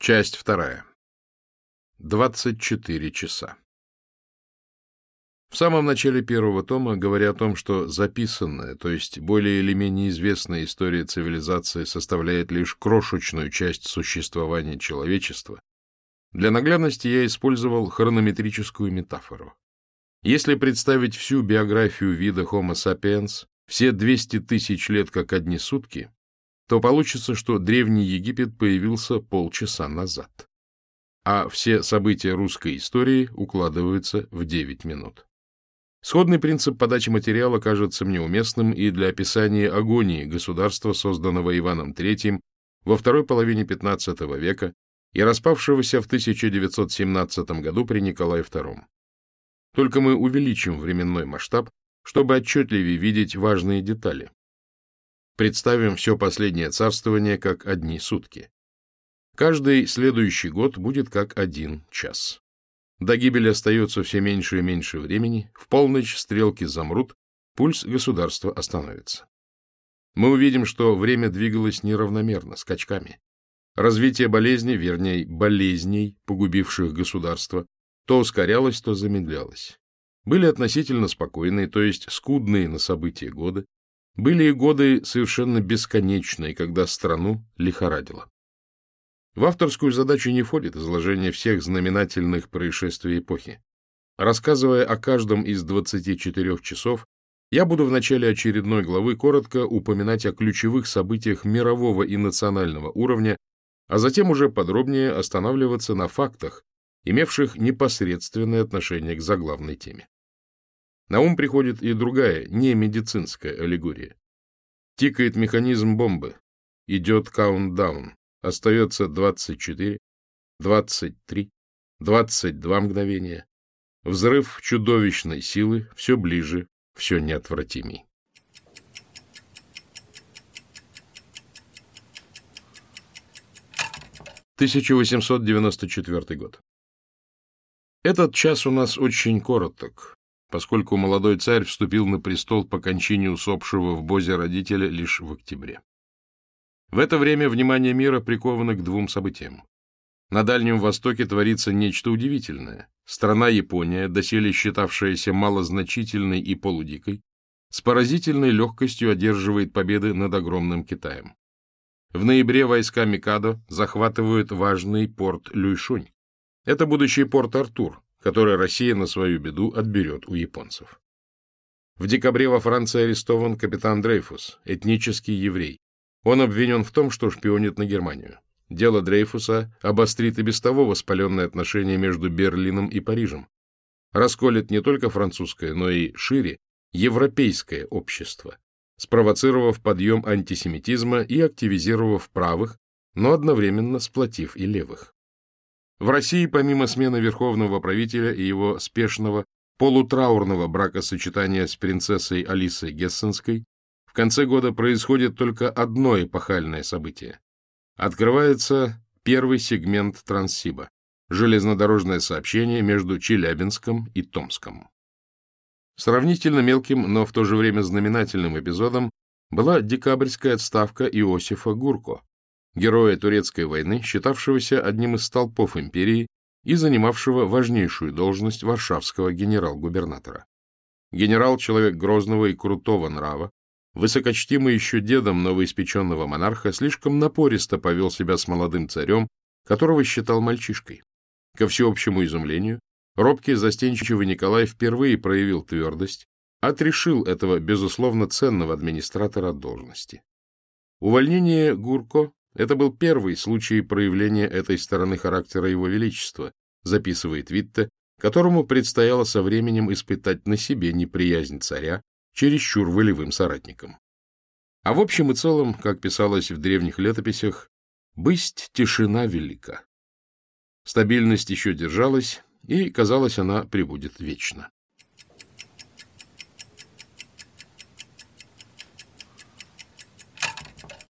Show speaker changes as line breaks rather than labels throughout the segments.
Часть вторая. 24 часа. В самом начале первого тома, говоря о том, что записанная, то есть более или менее известная история цивилизации составляет лишь крошечную часть существования человечества, для наглядности я использовал хронометрическую метафору. Если представить всю биографию вида Homo sapiens, все 200 тысяч лет как одни сутки, то получится, что Древний Египет появился полчаса назад, а все события русской истории укладываются в 9 минут. Сходный принцип подачи материала кажется мне уместным и для описания агонии государства, созданного Иваном III во второй половине XV века и распавшегося в 1917 году при Николае II. Только мы увеличим временной масштаб, чтобы отчетливее видеть важные детали. Представим все последнее царствование как одни сутки. Каждый следующий год будет как один час. До гибели остается все меньше и меньше времени, в полночь стрелки замрут, пульс государства остановится. Мы увидим, что время двигалось неравномерно, скачками. Развитие болезни, вернее, болезней, погубивших государство, то ускорялось, то замедлялось. Были относительно спокойные, то есть скудные на события годы, были и годы совершенно бесконечные, когда страну лихорадило. В авторскую задачу не входит изложение всех знаменательных происшествий эпохи. Рассказывая о каждом из 24 часов, я буду в начале очередной главы коротко упоминать о ключевых событиях мирового и национального уровня, а затем уже подробнее останавливаться на фактах, имевших непосредственное отношение к заглавной теме. На ум приходит и другая, не медицинская аллегория. Тикает механизм бомбы. Идет каунтдаун. Остается 24, 23, 22 мгновения. Взрыв чудовищной силы все ближе, все неотвратимей. Тысяча восемьсот девяносто четвертый год. Этот час у нас очень короток, поскольку молодой царь вступил на престол по кончине усопшего в Бозе родителя лишь в октябре. В это время внимание мира приковано к двум событиям. На Дальнем Востоке творится нечто удивительное. Страна Япония, доселе считавшаяся малозначительной и полудикой, с поразительной легкостью одерживает победы над огромным Китаем. В ноябре войска Микадо захватывают важный порт Люйшунь. Это будущий порт Артур, который Россия на свою беду отберет у японцев. В декабре во Франции арестован капитан Дрейфус, этнический еврей. Он обвинен в том, что шпионит на Германию. Дело Дрейфуса обострит и без того воспаленные отношения между Берлином и Парижем. Расколет не только французское, но и шире европейское общество, спровоцировав подъем антисемитизма и активизировав правых, но одновременно сплотив и левых. В России, помимо смены верховного правителя и его спешного, полутраурного бракосочетания с принцессой Алисой Гессенской, в конце года происходит только одно эпохальное событие. Открывается первый сегмент Транссиба – железнодорожное сообщение между Челябинском и Томском. Сравнительно мелким, но в то же время знаменательным эпизодом была декабрьская отставка Иосифа Гурко, героя Турецкой войны, считавшегося одним из столпов империи и занимавшего важнейшую должность варшавского генерал-губернатора. Генерал — человек грозного и крутого нрава, высокочтимый еще дедом новоиспеченного монарха, слишком напористо повел себя с молодым царем, которого считал мальчишкой. Ко всеобщему изумлению, робкий застенчивый Николай впервые проявил твердость, отрешил этого, безусловно, ценного администратора от должности. Увольнение Гурко это был первый случай проявления этой стороны характера его величества, записывает Витте, которому предстояло со временем испытать на себе неприязнь царя чересчур волевым соратникам. А в общем и целом, как писалось в древних летописях, «бысть тишина велика». Стабильность еще держалась, и, казалось, она прибудет вечно.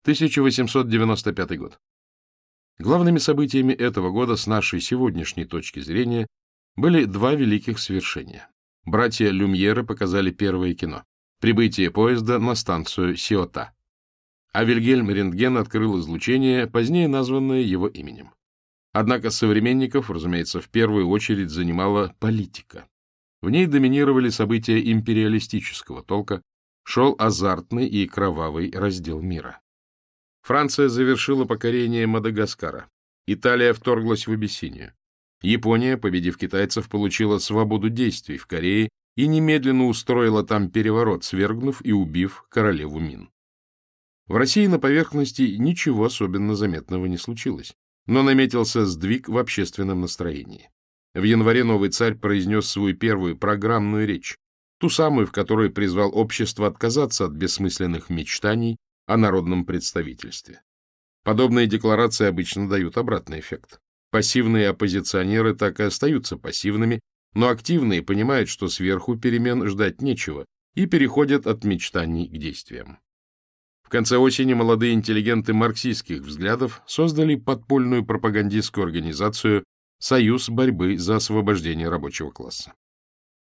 1895 год. Главными событиями этого года с нашей сегодняшней точки зрения были два великих свершения. Братья Люмьеры показали первое кино — прибытие поезда на станцию Сиота. А Вильгельм Рентген открыл излучение, позднее названное его именем. Однако современников, разумеется, в первую очередь занимала политика. В ней доминировали события империалистического толка, шел азартный и кровавый раздел мира. Франция завершила покорение Мадагаскара. Италия вторглась в Абиссинию. Япония, победив китайцев, получила свободу действий в Корее и немедленно устроила там переворот, свергнув и убив королеву Мин. В России на поверхности ничего особенно заметного не случилось, но наметился сдвиг в общественном настроении. В январе новый царь произнес свою первую программную речь, ту самую, в которой призвал общество отказаться от бессмысленных мечтаний о народном представительстве. Подобные декларации обычно дают обратный эффект. Пассивные оппозиционеры так и остаются пассивными, но активные понимают, что сверху перемен ждать нечего, и переходят от мечтаний к действиям. В конце осени молодые интеллигенты марксистских взглядов создали подпольную пропагандистскую организацию «Союз борьбы за освобождение рабочего класса».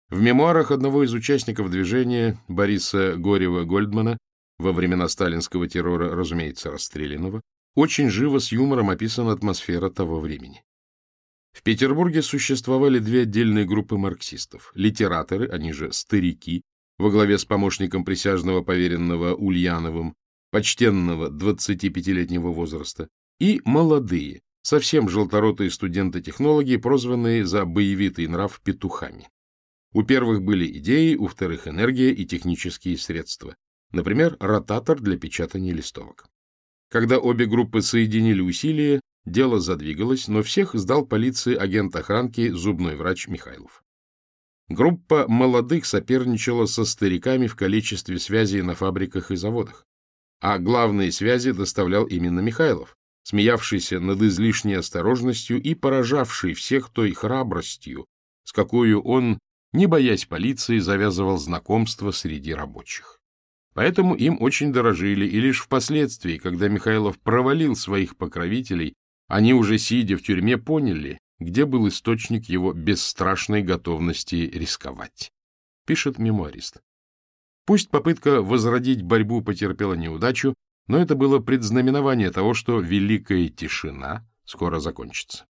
В мемуарах одного из участников движения, Бориса Горева-Гольдмана, во времена сталинского террора, разумеется, расстрелянного, очень живо с юмором описана атмосфера того времени. В Петербурге существовали две отдельные группы марксистов. Литераторы, они же старики, во главе с помощником присяжного поверенного Ульяновым, почтенного 25-летнего возраста, и молодые, совсем желторотые студенты-технологии, прозванные за боевитый нрав петухами. У первых были идеи, у вторых энергия и технические средства. Например, ротатор для печатания листовок. Когда обе группы соединили усилия, дело задвигалось, но всех сдал полиции агент охранки, зубной врач Михайлов. Группа молодых соперничала со стариками в количестве связей на фабриках и заводах. А главные связи доставлял именно Михайлов, смеявшийся над излишней осторожностью и поражавший всех той храбростью, с какой он, не боясь полиции, завязывал знакомства среди рабочих. Поэтому им очень дорожили, и лишь впоследствии, когда Михайлов провалил своих покровителей, они уже, сидя в тюрьме, поняли, где был источник его бесстрашной готовности рисковать. Пишет мемуарист. Пусть попытка возродить борьбу потерпела неудачу, но это было предзнаменование того, что великая тишина скоро закончится.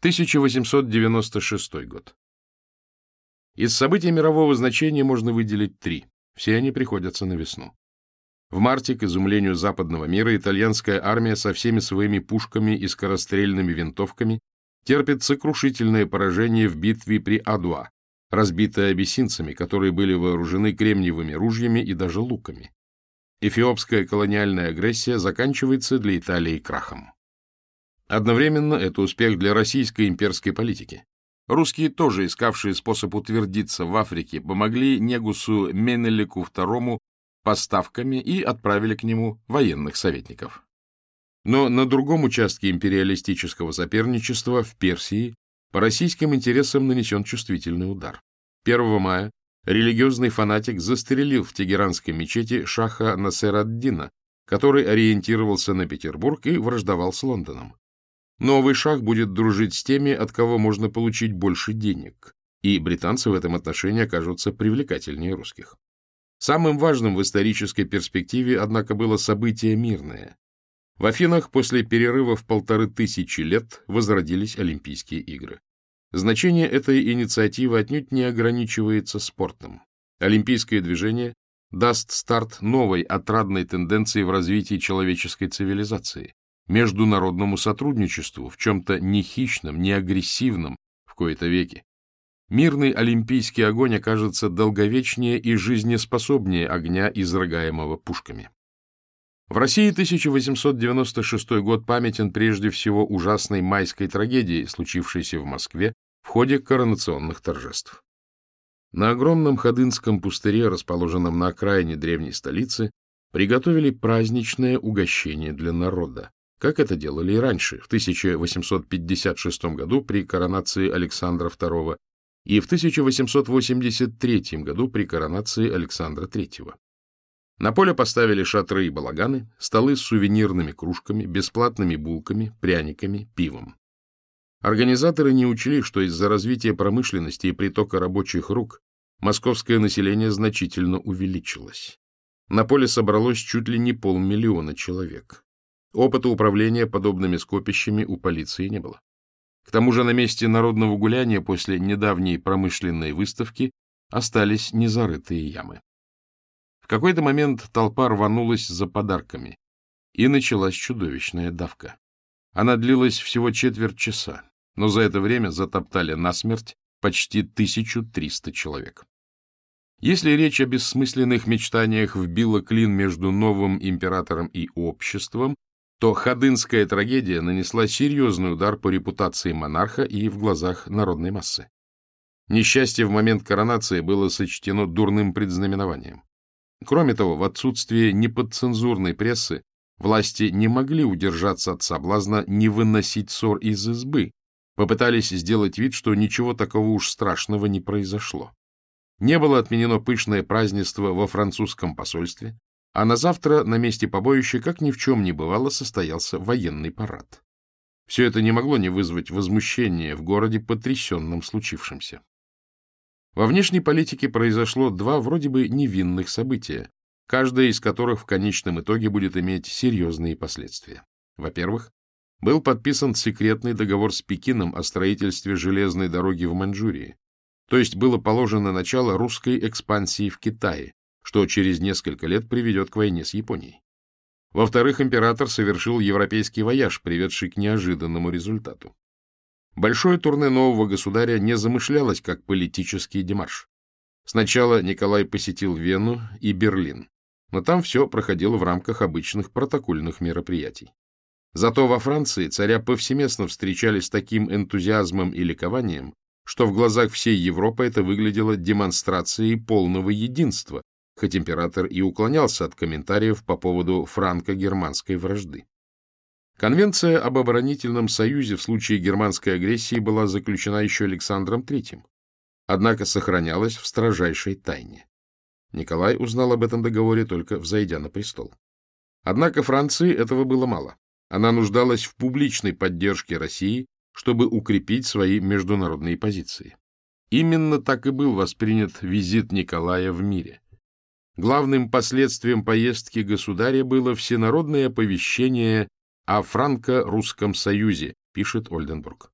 1896 год. Из событий мирового значения можно выделить три. Все они приходятся на весну. В марте, к изумлению западного мира, итальянская армия со всеми своими пушками и скорострельными винтовками терпит сокрушительное поражение в битве при Адуа, разбитая абиссинцами, которые были вооружены кремниевыми ружьями и даже луками. Эфиопская колониальная агрессия заканчивается для Италии крахом. Одновременно это успех для российской имперской политики. Русские, тоже искавшие способ утвердиться в Африке, помогли Негусу Менелику II поставками и отправили к нему военных советников. Но на другом участке империалистического соперничества, в Персии, по российским интересам нанесен чувствительный удар. 1 мая религиозный фанатик застрелил в Тегеранской мечети шаха Насер-ад-Дина, который ориентировался на Петербург и враждовал с Лондоном. Новый шах будет дружить с теми, от кого можно получить больше денег, и британцы в этом отношении окажутся привлекательнее русских. Самым важным в исторической перспективе, однако, было событие мирное. В Афинах после перерыва в полторы тысячи лет возродились Олимпийские игры. Значение этой инициативы отнюдь не ограничивается спортом. Олимпийское движение даст старт новой отрадной тенденции в развитии человеческой цивилизации, международному сотрудничеству в чем-то не хищном, не агрессивном в кои-то веке. Мирный олимпийский огонь окажется долговечнее и жизнеспособнее огня, изрыгаемого пушками. В России 1896 год памятен прежде всего ужасной майской трагедии, случившейся в Москве в ходе коронационных торжеств. На огромном Ходынском пустыре, расположенном на окраине древней столицы, приготовили праздничное угощение для народа как это делали и раньше, в 1856 году при коронации Александра II и в 1883 году при коронации Александра III. На поле поставили шатры и балаганы, столы с сувенирными кружками, бесплатными булками, пряниками, пивом. Организаторы не учли, что из-за развития промышленности и притока рабочих рук московское население значительно увеличилось. На поле собралось чуть ли не полмиллиона человек. Опыта управления подобными скопищами у полиции не было. К тому же на месте народного гуляния после недавней промышленной выставки остались незарытые ямы. В какой-то момент толпа рванулась за подарками, и началась чудовищная давка. Она длилась всего четверть часа, но за это время затоптали насмерть почти 1300 человек. Если речь о бессмысленных мечтаниях вбила клин между новым императором и обществом, то Ходынская трагедия нанесла серьезный удар по репутации монарха и в глазах народной массы. Несчастье в момент коронации было сочтено дурным предзнаменованием. Кроме того, в отсутствие неподцензурной прессы власти не могли удержаться от соблазна не выносить ссор из избы, попытались сделать вид, что ничего такого уж страшного не произошло. Не было отменено пышное празднество во французском посольстве, а на завтра на месте побоища, как ни в чем не бывало, состоялся военный парад. Все это не могло не вызвать возмущения в городе, потрясенном случившимся. Во внешней политике произошло два вроде бы невинных события, каждое из которых в конечном итоге будет иметь серьезные последствия. Во-первых, был подписан секретный договор с Пекином о строительстве железной дороги в Маньчжурии, то есть было положено начало русской экспансии в Китае, что через несколько лет приведет к войне с Японией. Во-вторых, император совершил европейский вояж, приведший к неожиданному результату. Большое турне нового государя не замышлялось как политический демарш. Сначала Николай посетил Вену и Берлин, но там все проходило в рамках обычных протокольных мероприятий. Зато во Франции царя повсеместно встречали с таким энтузиазмом и ликованием, что в глазах всей Европы это выглядело демонстрацией полного единства, хоть император и уклонялся от комментариев по поводу франко-германской вражды. Конвенция об оборонительном союзе в случае германской агрессии была заключена еще Александром III, однако сохранялась в строжайшей тайне. Николай узнал об этом договоре только взойдя на престол. Однако Франции этого было мало. Она нуждалась в публичной поддержке России чтобы укрепить свои международные позиции. Именно так и был воспринят визит Николая в мире. Главным последствием поездки государя было всенародное оповещение о франко-русском союзе, пишет Ольденбург.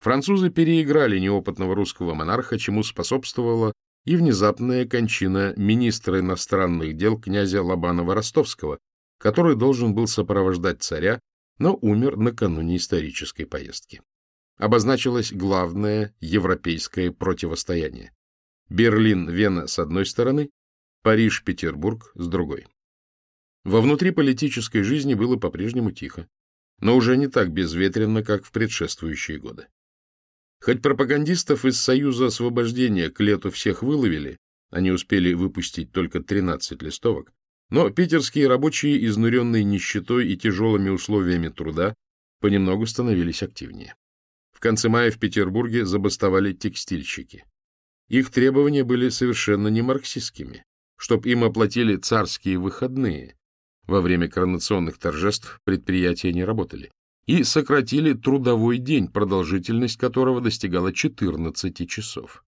Французы переиграли неопытного русского монарха, чему способствовала и внезапная кончина министра иностранных дел князя Лобанова-Ростовского, который должен был сопровождать царя но умер накануне исторической поездки. Обозначилось главное европейское противостояние. Берлин-Вена с одной стороны, Париж-Петербург с другой. Во внутриполитической жизни было по-прежнему тихо, но уже не так безветренно, как в предшествующие годы. Хоть пропагандистов из Союза освобождения к лету всех выловили, они успели выпустить только 13 листовок, но питерские рабочие, изнуренные нищетой и тяжелыми условиями труда, понемногу становились активнее. В конце мая в Петербурге забастовали текстильщики. Их требования были совершенно не марксистскими, чтоб им оплатили царские выходные. Во время коронационных торжеств предприятия не работали. И сократили трудовой день, продолжительность которого достигала 14 часов.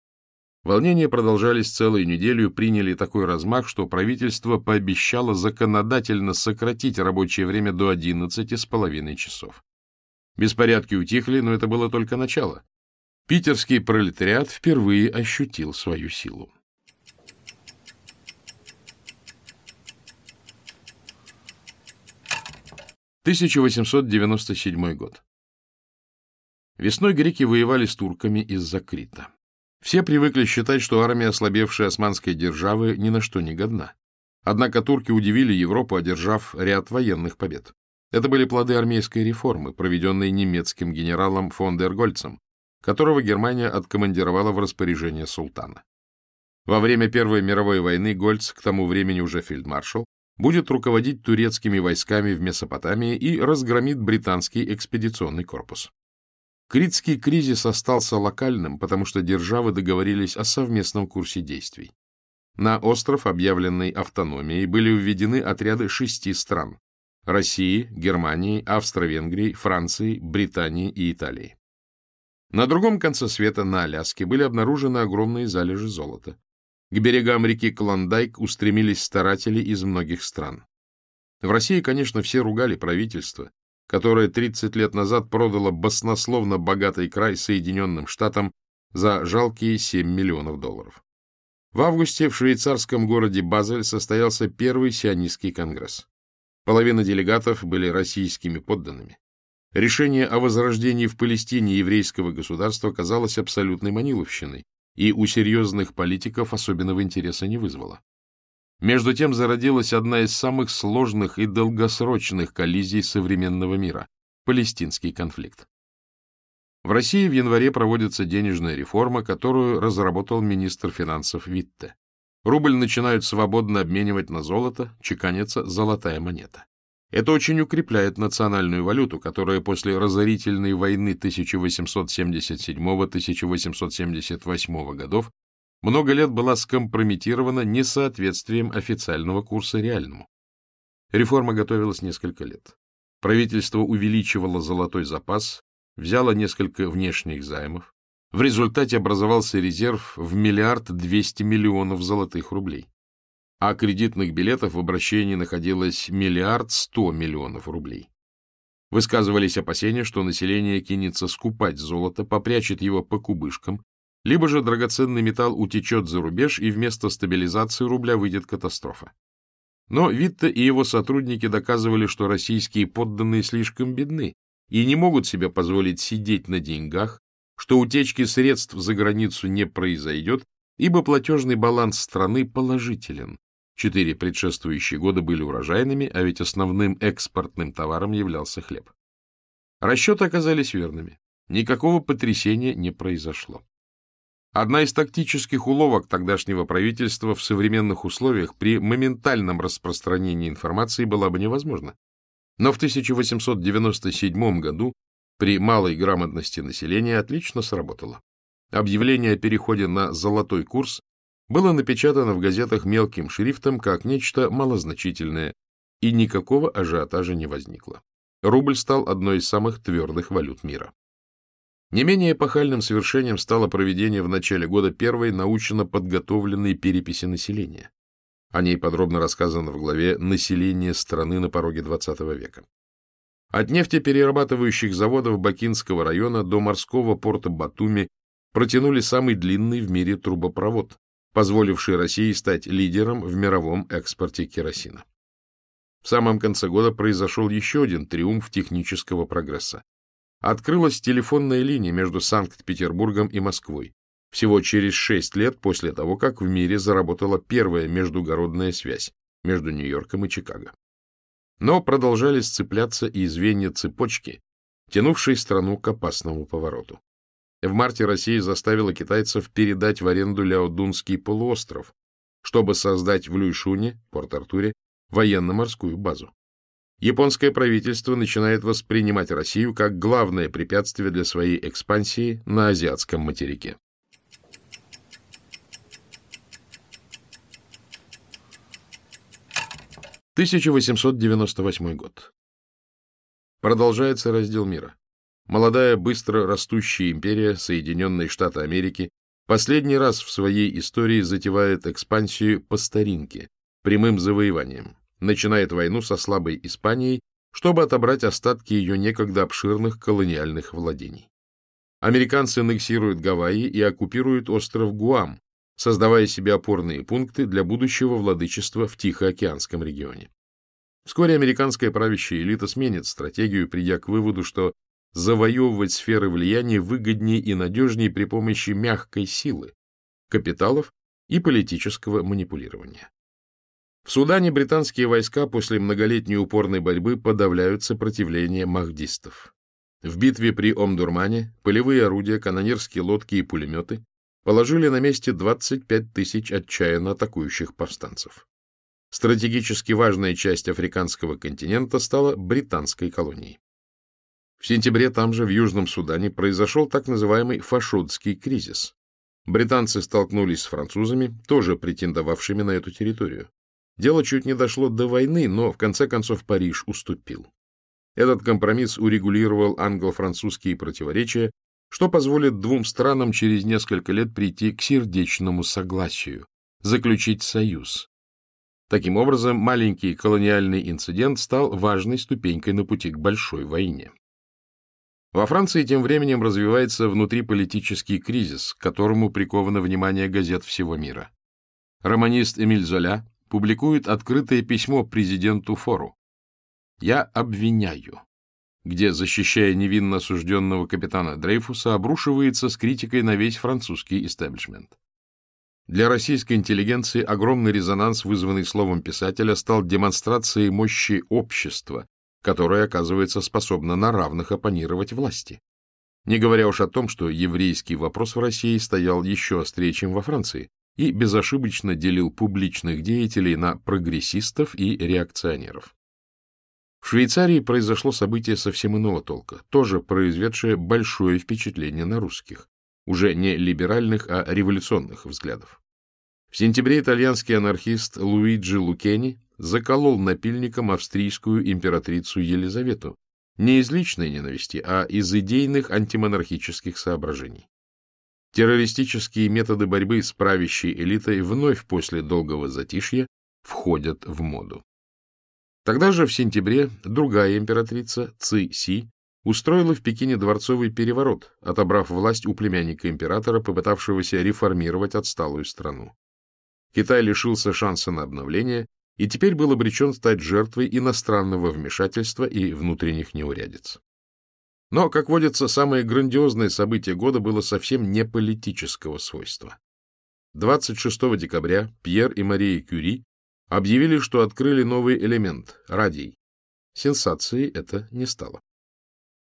Волнения продолжались целую неделю приняли такой размах, что правительство пообещало законодательно сократить рабочее время до 11 с половиной часов. Беспорядки утихли, но это было только начало. Питерский пролетариат впервые ощутил свою силу. Тысяча восемьсот девяносто седьмой год. Весной греки воевали с турками из-за Крита. Все привыкли считать, что армия ослабевшей османской державы ни на что не годна. Однако турки удивили Европу, одержав ряд военных побед. Это были плоды армейской реформы, проведенной немецким генералом фон дер Гольцем, которого Германия откомандировала в распоряжение султана. Во время Первой мировой войны Гольц, к тому времени уже фельдмаршал, будет руководить турецкими войсками в Месопотамии и разгромит британский экспедиционный корпус. Критский кризис остался локальным, потому что державы договорились о совместном курсе действий. На остров, объявленный автономией, были введены отряды шести стран – России, Германии, Австро-Венгрии, Франции, Британии и Италии. На другом конце света, на Аляске, были обнаружены огромные залежи золота. К берегам реки Клондайк устремились старатели из многих стран. В России, конечно, все ругали правительство, которое 30 лет назад продало баснословно богатый край Соединенным Штатам за жалкие 7 миллионов долларов. В августе в швейцарском городе Базель состоялся первый сионистский конгресс. Половина делегатов были российскими подданными. Решение о возрождении в Палестине еврейского государства казалось абсолютной маниловщиной и у серьезных политиков особенного интереса не вызвало. Между тем зародилась одна из самых сложных и долгосрочных коллизий современного мира – палестинский конфликт. В России в январе проводится денежная реформа, которую разработал министр финансов Витте. Рубль начинают свободно обменивать на золото, чеканится золотая монета. Это очень укрепляет национальную валюту, которая после разорительной войны 1877-1878 годов много лет была скомпрометирована несоответствием официального курса реальному. Реформа готовилась несколько лет. Правительство увеличивало золотой запас, взяла несколько внешних займов. В результате образовался резерв в миллиард двести миллионов золотых рублей. А кредитных билетов в обращении находилось миллиард сто миллионов рублей. Высказывались опасения, что население кинется скупать золото, попрячет его по кубышкам, либо же драгоценный металл утечет за рубеж, и вместо стабилизации рубля выйдет катастрофа. Но Витте и его сотрудники доказывали, что российские подданные слишком бедны, и не могут себе позволить сидеть на деньгах, что утечки средств за границу не произойдет, ибо платежный баланс страны положителен. Четыре предшествующие года были урожайными, а ведь основным экспортным товаром являлся хлеб. Расчеты оказались верными. Никакого потрясения не произошло. Одна из тактических уловок тогдашнего правительства в современных условиях при моментальном распространении информации была бы невозможна. Но в 1897 году при малой грамотности населения отлично сработало. Объявление о переходе на золотой курс было напечатано в газетах мелким шрифтом как нечто малозначительное, и никакого ажиотажа не возникло. Рубль стал одной из самых твердых валют мира. Не менее эпохальным совершением стало проведение в начале года первой научно подготовленной переписи населения. О ней подробно рассказано в главе «Население страны на пороге XX века». От нефтеперерабатывающих заводов Бакинского района до морского порта Батуми протянули самый длинный в мире трубопровод, позволивший России стать лидером в мировом экспорте керосина. В самом конце года произошел еще один триумф технического прогресса. Открылась телефонная линия между Санкт-Петербургом и Москвой, всего через шесть лет после того, как в мире заработала первая междугородная связь между Нью-Йорком и Чикаго. Но продолжали сцепляться и звенья цепочки, тянувшие страну к опасному повороту. В марте Россия заставила китайцев передать в аренду Ляодунский полуостров, чтобы создать в Люйшуне, Порт-Артуре, военно-морскую базу. Японское правительство начинает воспринимать Россию как главное препятствие для своей экспансии на азиатском материке. 1898 год. Продолжается раздел мира. Молодая, быстро растущая империя Соединенные Штаты Америки последний раз в своей истории затевает экспансию по старинке, прямым завоеванием, начинает войну со слабой Испанией, чтобы отобрать остатки ее некогда обширных колониальных владений. Американцы аннексируют Гавайи и оккупируют остров Гуам, создавая себе опорные пункты для будущего владычества в Тихоокеанском регионе. Вскоре американская правящая элита сменит стратегию, придя к выводу, что завоевывать сферы влияния выгоднее и надежнее при помощи мягкой силы, капиталов и политического манипулирования. В Судане британские войска после многолетней упорной борьбы подавляют сопротивление махдистов. В битве при Омдурмане полевые орудия, канонерские лодки и пулеметы положили на месте 25 тысяч отчаянно атакующих повстанцев. Стратегически важная часть африканского континента стала британской колонией. В сентябре там же, в Южном Судане, произошел так называемый фашудский кризис. Британцы столкнулись с французами, тоже претендовавшими на эту территорию. Дело чуть не дошло до войны, но в конце концов Париж уступил. Этот компромисс урегулировал англо-французские противоречия что позволит двум странам через несколько лет прийти к сердечному согласию, заключить союз. Таким образом, маленький колониальный инцидент стал важной ступенькой на пути к большой войне. Во Франции тем временем развивается внутриполитический кризис, к которому приковано внимание газет всего мира. Романист Эмиль Золя публикует открытое письмо президенту Фору. «Я обвиняю», где, защищая невинно осужденного капитана Дрейфуса, обрушивается с критикой на весь французский истеблишмент. Для российской интеллигенции огромный резонанс, вызванный словом писателя, стал демонстрацией мощи общества, которое, оказывается, способно на равных оппонировать власти. Не говоря уж о том, что еврейский вопрос в России стоял еще острее, чем во Франции, и безошибочно делил публичных деятелей на прогрессистов и реакционеров. В Швейцарии произошло событие совсем иного толка, тоже произведшее большое впечатление на русских, уже не либеральных, а революционных взглядов. В сентябре итальянский анархист Луиджи Лукени заколол напильником австрийскую императрицу Елизавету не из личной ненависти, а из идейных антимонархических соображений. Террористические методы борьбы с правящей элитой вновь после долгого затишья входят в моду. Тогда же, в сентябре, другая императрица, Ци Си, устроила в Пекине дворцовый переворот, отобрав власть у племянника императора, попытавшегося реформировать отсталую страну. Китай лишился шанса на обновление и теперь был обречен стать жертвой иностранного вмешательства и внутренних неурядиц. Но, как водится, самое грандиозное событие года было совсем не политического свойства. 26 декабря Пьер и Мария Кюри объявили, что открыли новый элемент — радий. Сенсацией это не стало.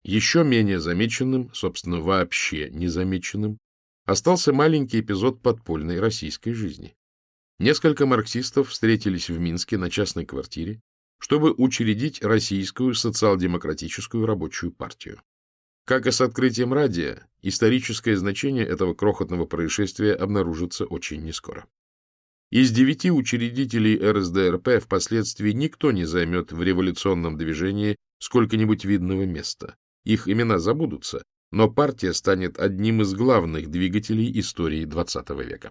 Еще менее замеченным, собственно, вообще незамеченным, остался маленький эпизод подпольной российской жизни. Несколько марксистов встретились в Минске на частной квартире, чтобы учредить Российскую социал-демократическую рабочую партию. Как и с открытием радио, историческое значение этого крохотного происшествия обнаружится очень нескоро. Из девяти учредителей РСДРП впоследствии никто не займет в революционном движении сколько-нибудь видного места. Их имена забудутся, но партия станет одним из главных двигателей истории XX века.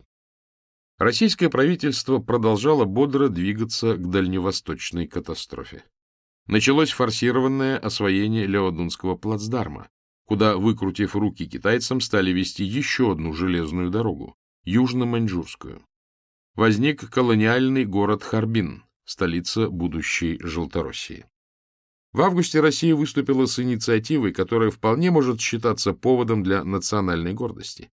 Российское правительство продолжало бодро двигаться к дальневосточной катастрофе. Началось форсированное освоение Леодунского плацдарма, куда, выкрутив руки китайцам, стали вести еще одну железную дорогу — Южно-Маньчжурскую. Возник колониальный город Харбин, столица будущей Желтороссии. В августе Россия выступила с инициативой, которая вполне может считаться поводом для национальной гордости.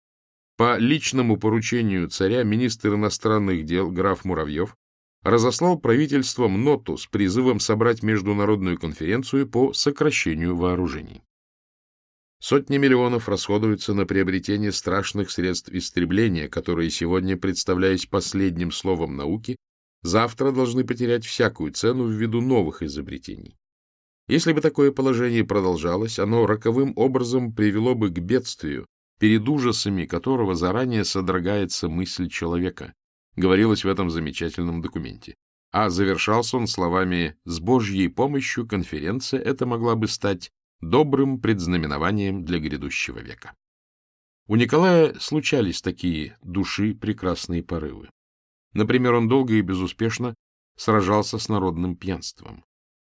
По личному поручению царя министр иностранных дел граф Муравьев разослал правительством ноту с призывом собрать международную конференцию по сокращению вооружений. Сотни миллионов расходуются на приобретение страшных средств истребления, которые сегодня, представляясь последним словом науки, завтра должны потерять всякую цену ввиду новых изобретений. Если бы такое положение продолжалось, оно роковым образом привело бы к бедствию, перед ужасами которого заранее содрогается мысль человека, говорилось в этом замечательном документе. А завершался он словами «С Божьей помощью конференция эта могла бы стать добрым предзнаменованием для грядущего века». У Николая случались такие души прекрасные порывы. Например, он долго и безуспешно сражался с народным пьянством.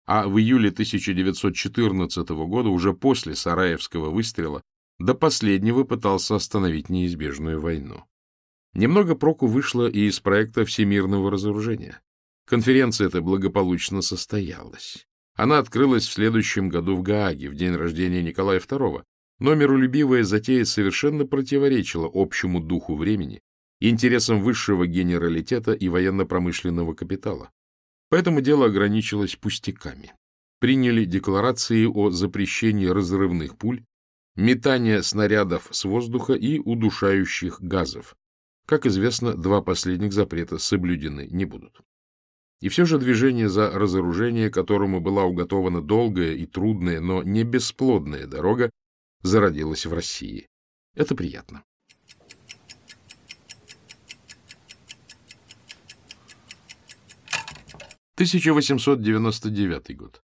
А в июле 1914 года, уже после Сараевского выстрела, до последнего пытался остановить неизбежную войну. Немного проку вышло и из проекта всемирного разоружения. Конференция эта благополучно состоялась. Она открылась в следующем году в Гааге, в день рождения Николая II, но миролюбивая затея совершенно противоречила общему духу времени, интересам высшего генералитета и военно-промышленного капитала. Поэтому дело ограничилось пустяками. Приняли декларации о запрещении разрывных пуль, метания снарядов с воздуха и удушающих газов. Как известно, два последних запрета соблюдены не будут. И все же движение за разоружение, которому была уготована долгая и трудная, но не бесплодная дорога, зародилось в России. Это приятно. Тысяча восемьсот девяносто девятый год.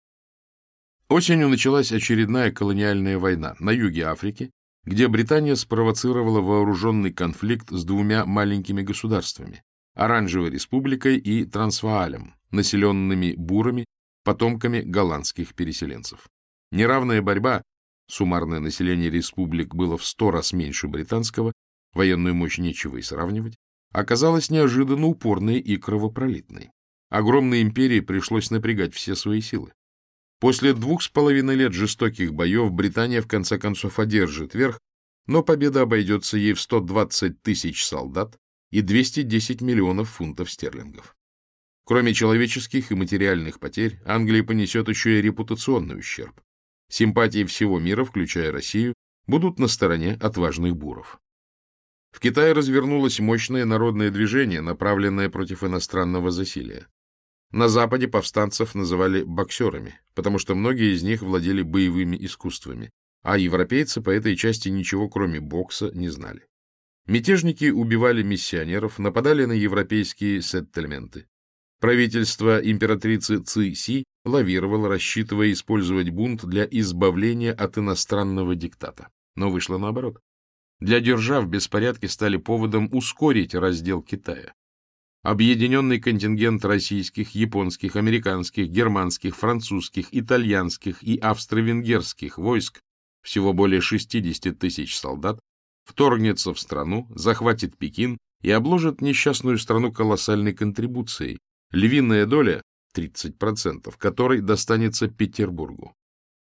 Осенью началась очередная колониальная война на юге Африки, где Британия спровоцировала вооруженный конфликт с двумя маленькими государствами Оранжевой республикой и Трансваалем, населенными бурами, потомками голландских переселенцев. Неравная борьба, суммарное население республик было в сто раз меньше британского, военную мощь нечего и сравнивать, оказалась неожиданно упорной и кровопролитной. Огромной империи пришлось напрягать все свои силы. После двух с половиной лет жестоких боев Британия в конце концов одержит верх, но победа обойдется ей в 120 тысяч солдат и 210 миллионов фунтов стерлингов. Кроме человеческих и материальных потерь, Англия понесет еще и репутационный ущерб. Симпатии всего мира, включая Россию, будут на стороне отважных буров. В Китае развернулось мощное народное движение, направленное против иностранного засилия. На Западе повстанцев называли боксерами, потому что многие из них владели боевыми искусствами, а европейцы по этой части ничего, кроме бокса, не знали. Мятежники убивали миссионеров, нападали на европейские сеттельменты. Правительство императрицы Ци Си лавировало, рассчитывая использовать бунт для избавления от иностранного диктата. Но вышло наоборот. Для держав беспорядки стали поводом ускорить раздел Китая. Объединенный контингент российских, японских, американских, германских, французских, итальянских и австро-венгерских войск, всего более 60 тысяч солдат, вторгнется в страну, захватит Пекин и обложит несчастную страну колоссальной контрибуцией, львиная доля, 30%, которой достанется Петербургу.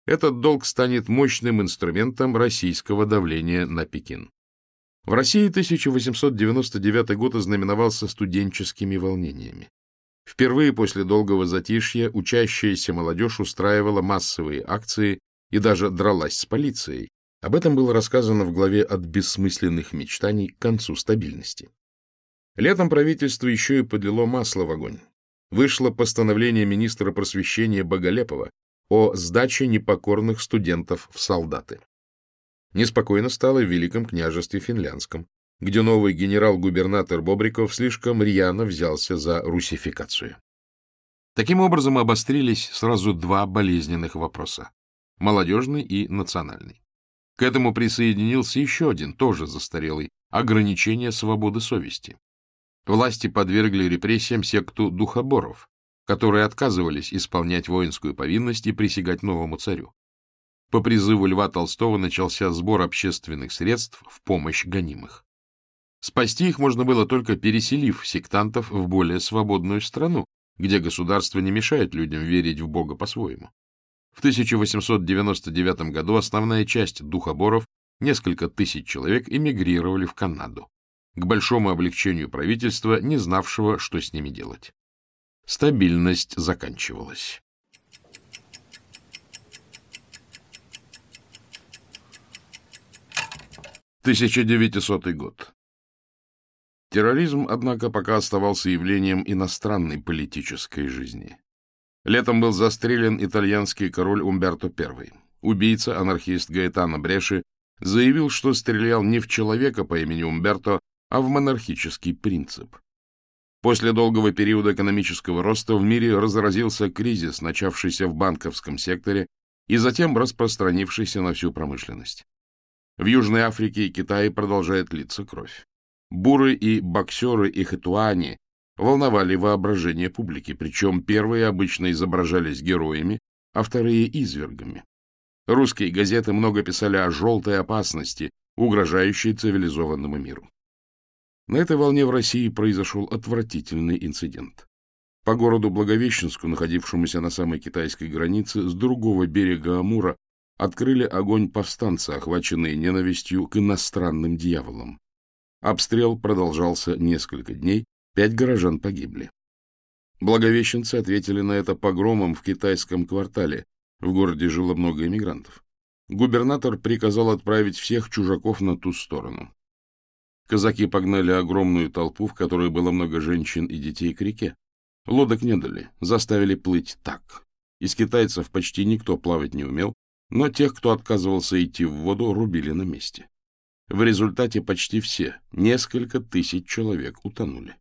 Этот долг станет мощным инструментом российского давления на Пекин. В России 1899 год ознаменовался студенческими волнениями. Впервые после долгого затишья учащаяся молодежь устраивала массовые акции и даже дралась с полицией. Об этом было рассказано в главе «От бессмысленных мечтаний к концу стабильности». Летом правительство еще и подлило масло в огонь. Вышло постановление министра просвещения Боголепова, о сдаче непокорных студентов в солдаты. Неспокойно стало в Великом княжестве Финляндском, где новый генерал-губернатор Бобриков слишком рьяно взялся за русификацию. Таким образом обострились сразу два болезненных вопроса – молодежный и национальный. К этому присоединился еще один, тоже застарелый – ограничение свободы совести. Власти подвергли репрессиям секту духоборов, которые отказывались исполнять воинскую повинность и присягать новому царю. По призыву Льва Толстого начался сбор общественных средств в помощь гонимых. Спасти их можно было только переселив сектантов в более свободную страну, где государство не мешает людям верить в Бога по-своему. В 1899 году основная часть духоборов, несколько тысяч человек, эмигрировали в Канаду, к большому облегчению правительства, не знавшего, что с ними делать. Стабильность заканчивалась. Тысяча девятисотый год. Терроризм, однако, пока оставался явлением иностранной политической жизни. Летом был застрелен итальянский король Умберто I. Убийца, анархист Гаэтано Бреши, заявил, что стрелял не в человека по имени Умберто, а в монархический принцип. После долгого периода экономического роста в мире разразился кризис, начавшийся в банковском секторе и затем распространившийся на всю промышленность. В Южной Африке и Китае продолжает литься кровь. Буры и боксеры и хэтуани волновали воображение публики, причем первые обычно изображались героями, а вторые — извергами. Русские газеты много писали о желтой опасности, угрожающей цивилизованному миру. На этой волне в России произошел отвратительный инцидент. По городу Благовещенску, находившемуся на самой китайской границе, с другого берега Амура открыли огонь повстанцы, охваченные ненавистью к иностранным дьяволам. Обстрел продолжался несколько дней, пять горожан погибли. Благовещенцы ответили на это погромом в китайском квартале. В городе жило много эмигрантов. Губернатор приказал отправить всех чужаков на ту сторону. Казаки погнали огромную толпу, в которой было много женщин и детей, к реке. Лодок не дали, заставили плыть так. Из китайцев почти никто плавать не умел, но тех, кто отказывался идти в воду, рубили на месте. В результате почти все, несколько тысяч человек, утонули.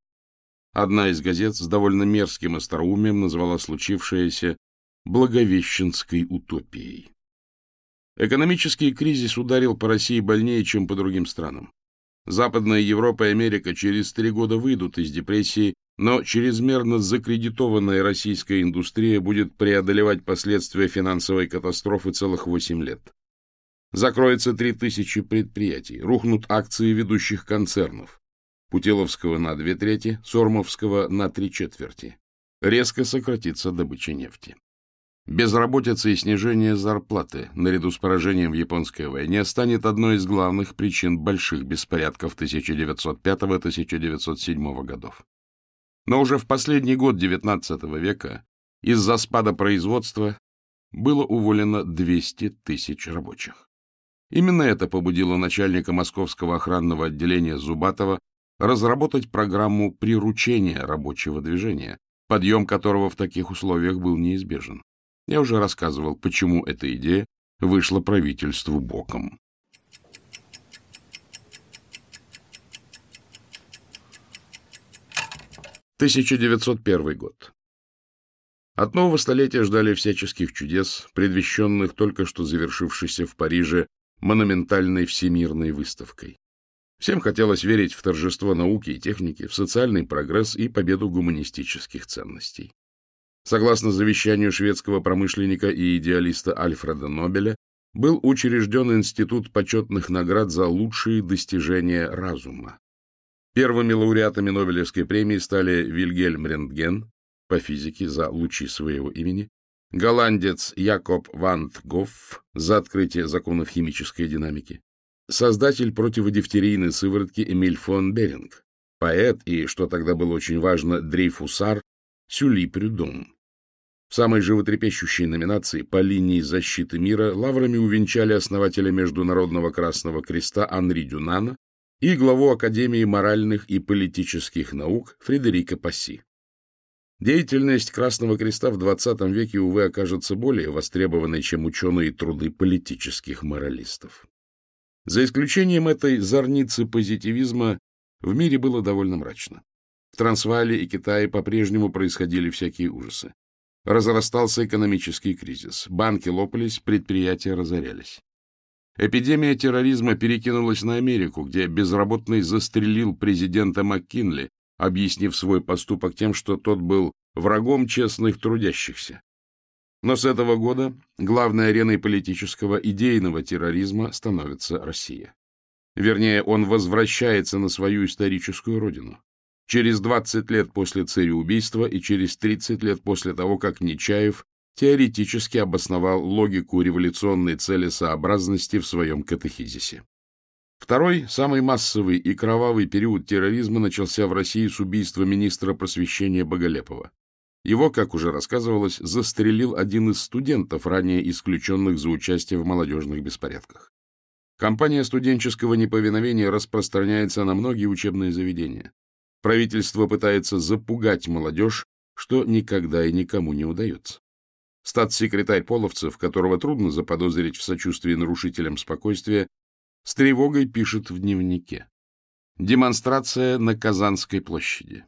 Одна из газет с довольно мерзким остроумием назвала случившееся «благовещенской утопией». Экономический кризис ударил по России больнее, чем по другим странам. Западная Европа и Америка через три года выйдут из депрессии, но чрезмерно закредитованная российская индустрия будет преодолевать последствия финансовой катастрофы целых восемь лет. Закроется три тысячи предприятий, рухнут акции ведущих концернов. Путиловского на две трети, Сормовского на три четверти. Резко сократится добыча нефти. Безработица и снижение зарплаты, наряду с поражением в японской войне, станет одной из главных причин больших беспорядков 1905-1907 годов. Но уже в последний год XIX века из-за спада производства было уволено 200 тысяч рабочих. Именно это побудило начальника московского охранного отделения Зубатова разработать программу приручения рабочего движения, подъем которого в таких условиях был неизбежен. Я уже рассказывал, почему эта идея вышла правительству боком. Тысяча девятьсот первый год. От нового столетия ждали всяческих чудес, предвещенных только что завершившейся в Париже монументальной всемирной выставкой. Всем хотелось верить в торжество науки и техники, в социальный прогресс и победу гуманистических ценностей. Согласно завещанию шведского промышленника и идеалиста Альфреда Нобеля, был учрежден Институт почетных наград за лучшие достижения разума. Первыми лауреатами Нобелевской премии стали Вильгельм Рентген по физике за лучи своего имени голландец Якоб Вант Гофф за открытие законов химической динамики, создатель противодифтерийной сыворотки Эмиль фон Беринг, поэт и, что тогда было очень важно, дрейфусар Сюли Прюдон. В самой животрепещущей номинации по линии защиты мира лаврами увенчали основателя Международного Красного Креста Анри Дюнана и главу Академии моральных и политических наук Фредерика Пасси. Деятельность Красного Креста в XX веке, увы, окажется более востребованной, чем ученые труды политических моралистов. За исключением этой зорницы позитивизма в мире было довольно мрачно. В Трансвале и Китае по-прежнему происходили всякие ужасы. Разрастался экономический кризис, банки лопались, предприятия разорялись. Эпидемия терроризма перекинулась на Америку, где безработный застрелил президента МакКинли, объяснив свой поступок тем, что тот был врагом честных трудящихся. Но с этого года главной ареной политического идейного терроризма становится Россия. Вернее, он возвращается на свою историческую родину. Через 20 лет после цареубийства и через 30 лет после того, как Нечаев теоретически обосновал логику революционной целесообразности в своем катехизисе. Второй, самый массовый и кровавый период терроризма начался в России с убийства министра просвещения Боголепова. Его, как уже рассказывалось, застрелил один из студентов, ранее исключенных за участие в молодежных беспорядках. Кампания студенческого неповиновения распространяется на многие учебные заведения. Правительство пытается запугать молодежь, что никогда и никому не удается. Статс-секретарь Половцев, которого трудно заподозрить в сочувствии нарушителям спокойствия, с тревогой пишет в дневнике. Демонстрация на Казанской площади.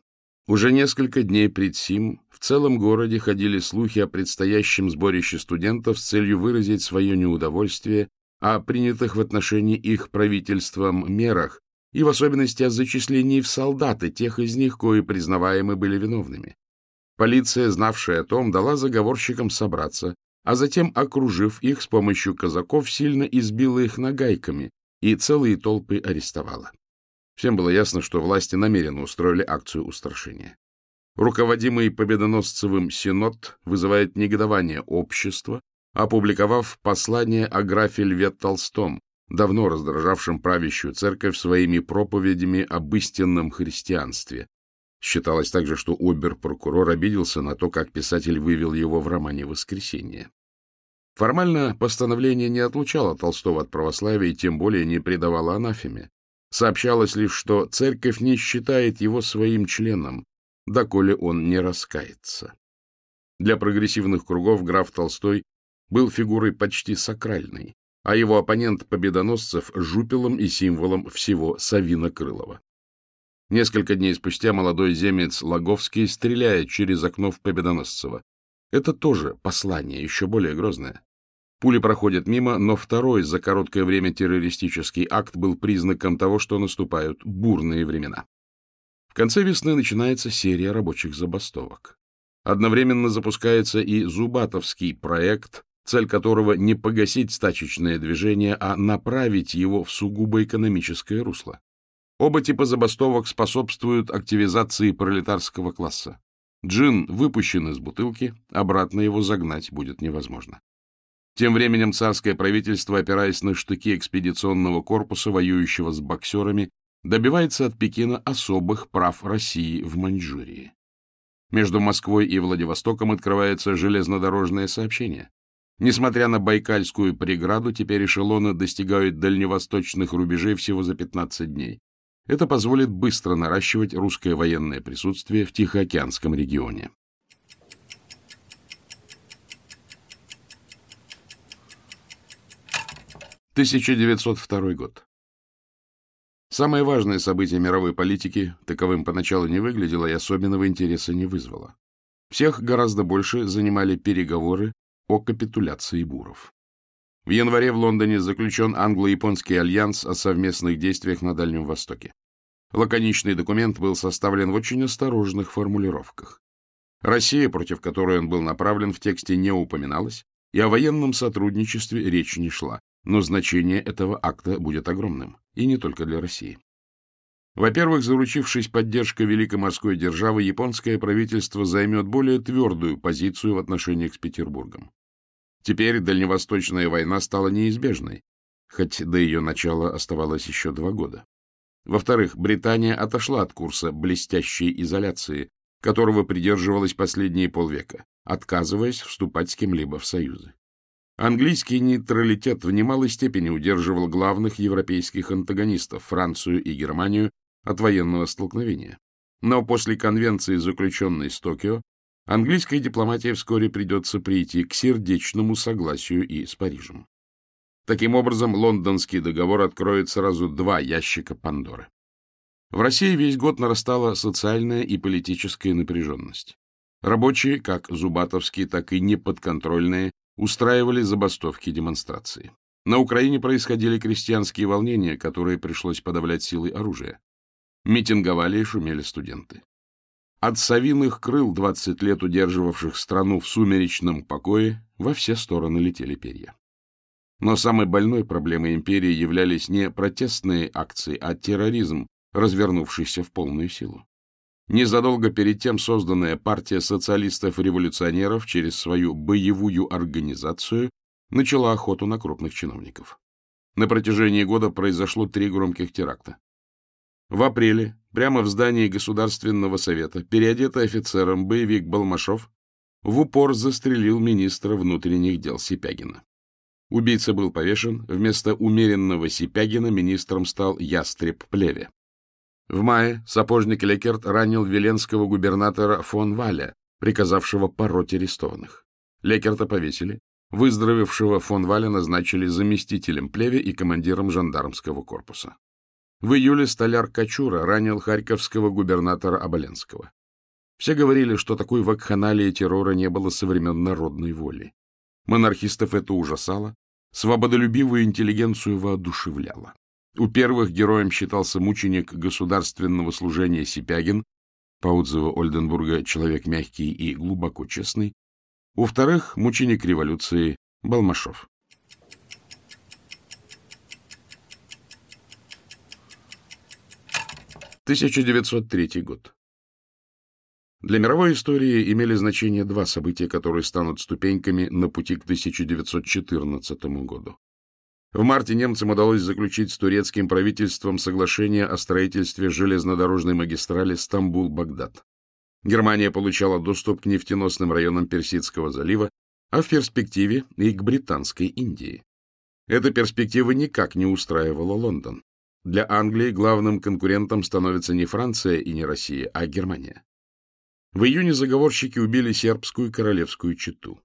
Уже несколько дней пред сим в целом городе ходили слухи о предстоящем сборище студентов с целью выразить свое неудовольствие о принятых в отношении их правительством мерах и в особенности о зачислении в солдаты тех из них, кои признаваемы были виновными. Полиция, знавшая о том, дала заговорщикам собраться, а затем, окружив их с помощью казаков, сильно избила их нагайками, и целые толпы арестовала. Всем было ясно, что власти намеренно устроили акцию устрашения. Руководимый Победоносцевым Синод вызывает негодование общества, опубликовав послание о графе Льве Толстом, давно раздражавшем правящую церковь своими проповедями об истинном христианстве. Считалось также, что обер-прокурор обиделся на то, как писатель вывел его в романе «Воскресенье». Формально постановление не отлучало Толстого от православия и тем более не предавало анафеме. Сообщалось лишь, что церковь не считает его своим членом, доколе он не раскается. Для прогрессивных кругов граф Толстой был фигурой почти сакральной, а его оппонент Победоносцев — жупелом и символом всего Савина-Крылова. Несколько дней спустя молодой земец Лаговский стреляет через окно в Победоносцева. Это тоже послание, еще более грозное. Пули проходят мимо, но второй за короткое время террористический акт был признаком того, что наступают бурные времена. В конце весны начинается серия рабочих забастовок. Одновременно запускается и Зубатовский проект, цель которого не погасить стачечное движение, а направить его в сугубо экономическое русло. Оба типа забастовок способствуют активизации пролетарского класса. Джин выпущен из бутылки, обратно его загнать будет невозможно. Тем временем царское правительство, опираясь на штыки экспедиционного корпуса, воюющего с боксерами, добивается от Пекина особых прав России в Маньчжурии. Между Москвой и Владивостоком открывается железнодорожное сообщение. Несмотря на Байкальскую преграду, теперь эшелоны достигают дальневосточных рубежей всего за 15 дней. Это позволит быстро наращивать русское военное присутствие в Тихоокеанском регионе. Тысяча девятьсот второй год. Самое важное событие мировой политики таковым поначалу не выглядело и особенного интереса не вызвало. Всех гораздо больше занимали переговоры о капитуляции буров. В январе в Лондоне заключен англо-японский альянс о совместных действиях на Дальнем Востоке. Лаконичный документ был составлен в очень осторожных формулировках. Россия, против которой он был направлен, в тексте не упоминалась, и о военном сотрудничестве речь не шла, но значение этого акта будет огромным, и не только для России. Во-первых, заручившись поддержкой великой морской державы, японское правительство займет более твердую позицию в отношениях с Петербургом. Теперь дальневосточная война стала неизбежной, хоть до ее начала оставалось еще два года. Во-вторых, Британия отошла от курса блестящей изоляции, которого придерживалась последние полвека, отказываясь вступать с кем-либо в союзы. Английский нейтралитет в немалой степени удерживал главных европейских антагонистов, Францию и Германию, от военного столкновения. Но после конвенции, заключенной с Токио, английской дипломатии вскоре придется прийти к сердечному согласию и с Парижем. Таким образом, лондонский договор откроет сразу два ящика Пандоры. В России весь год нарастала социальная и политическая напряженность. Рабочие, как зубатовские, так и неподконтрольные, устраивали забастовки и демонстрации. На Украине происходили крестьянские волнения, которые пришлось подавлять силой оружия. Митинговали и шумели студенты. От совиных крыл, 20 лет удерживавших страну в сумеречном покое, во все стороны летели перья. Но самой больной проблемой империи являлись не протестные акции, а терроризм, развернувшийся в полную силу. Незадолго перед тем созданная партия социалистов-революционеров через свою боевую организацию начала охоту на крупных чиновников. На протяжении года произошло три громких теракта. В апреле, прямо в здании Государственного совета, переодетый офицером боевик Балмашов в упор застрелил министра внутренних дел Сипягина. Убийца был повешен, вместо умеренного Сипягина министром стал Ястреб Плеве. В мае сапожник Лекерт ранил веленского губернатора фон Валя, приказавшего пороть арестованных. Лекерта повесили, выздоровевшего фон Валя назначили заместителем Плеве и командиром жандармского корпуса. В июле столяр Качура ранил харьковского губернатора Оболенского. Все говорили, что такой вакханалии террора не было со времен народной воли. Монархистов это ужасало, свободолюбивую интеллигенцию воодушевляло. У первых героем считался мученик государственного служения Сипягин, по отзыву Ольденбурга человек мягкий и глубоко честный, у вторых мученик революции Балмашов. 1903 год. Для мировой истории имели значение два события, которые станут ступеньками на пути к 1914 году. В марте немцам удалось заключить с турецким правительством соглашение о строительстве железнодорожной магистрали Стамбул-Багдад. Германия получала доступ к нефтеносным районам Персидского залива, а в перспективе и к Британской Индии. Эта перспектива никак не устраивала Лондон. Для Англии главным конкурентом становится не Франция и не Россия, а Германия. В июне заговорщики убили сербскую королевскую чету.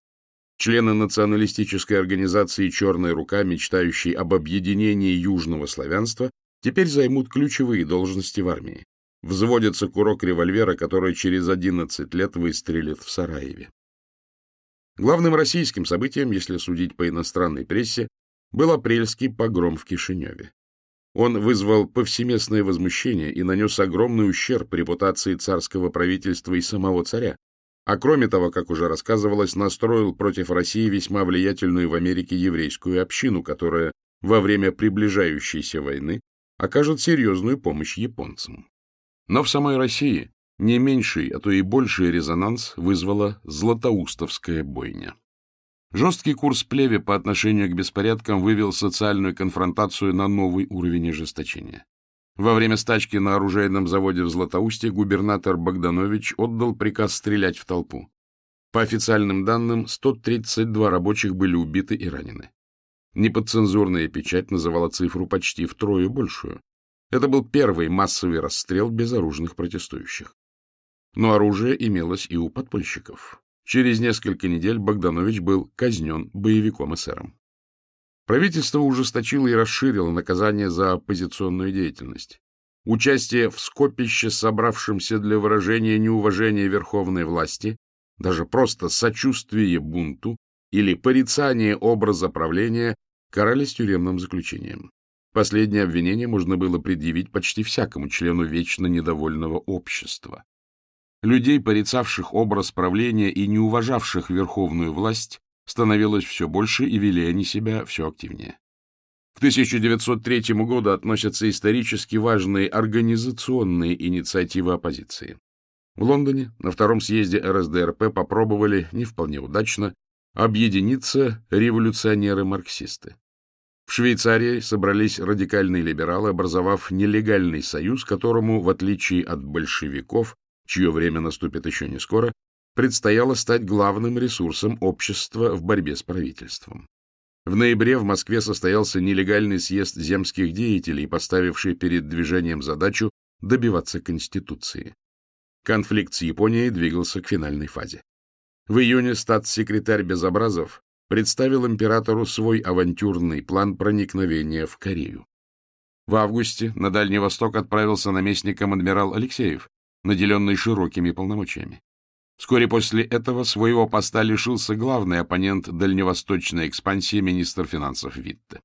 Члены националистической организации «Черная рука», мечтающие об объединении южного славянства, теперь займут ключевые должности в армии. Взводится курок револьвера, который через 11 лет выстрелит в Сараеве. Главным российским событием, если судить по иностранной прессе, был апрельский погром в Кишиневе. Он вызвал повсеместное возмущение и нанес огромный ущерб репутации царского правительства и самого царя, а кроме того, как уже рассказывалось, настроил против России весьма влиятельную в Америке еврейскую общину, которая во время приближающейся войны окажет серьезную помощь японцам. Но в самой России не меньший, а то и больший резонанс вызвала Златоустовская бойня. Жесткий курс плеве по отношению к беспорядкам вывел социальную конфронтацию на новый уровень ожесточения. Во время стачки на оружейном заводе в Златоусте губернатор Богданович отдал приказ стрелять в толпу. По официальным данным, 132 рабочих были убиты и ранены. Неподцензурная печать называла цифру почти втрое большую. Это был первый массовый расстрел безоружных протестующих. Но оружие имелось и у подпольщиков. Через несколько недель Богданович был казнен боевиком-эсером. Правительство ужесточило и расширило наказание за оппозиционную деятельность. Участие в скопище, собравшемся для выражения неуважения верховной власти, даже просто сочувствие бунту или порицание образа правления карались тюремным заключением. Последнее обвинение можно было предъявить почти всякому члену вечно недовольного общества. Людей, порицавших образ правления и не уважавших верховную власть, становилось все больше, и вели они себя все активнее. К 1903 году относятся исторически важные организационные инициативы оппозиции. В Лондоне на втором съезде РСДРП попробовали, не вполне удачно, объединиться революционеры-марксисты. В Швейцарии собрались радикальные либералы, образовав нелегальный союз, которому, в отличие от большевиков, чье время наступит еще не скоро, предстояло стать главным ресурсом общества в борьбе с правительством. В ноябре в Москве состоялся нелегальный съезд земских деятелей, поставивший перед движением задачу добиваться Конституции. Конфликт с Японией двигался к финальной фазе. В июне статс-секретарь Безобразов представил императору свой авантюрный план проникновения в Корею. В августе на Дальний Восток отправился наместником адмирал Алексеев, наделенный широкими полномочиями. Вскоре после этого своего поста лишился главный оппонент дальневосточной экспансии министр финансов Витте.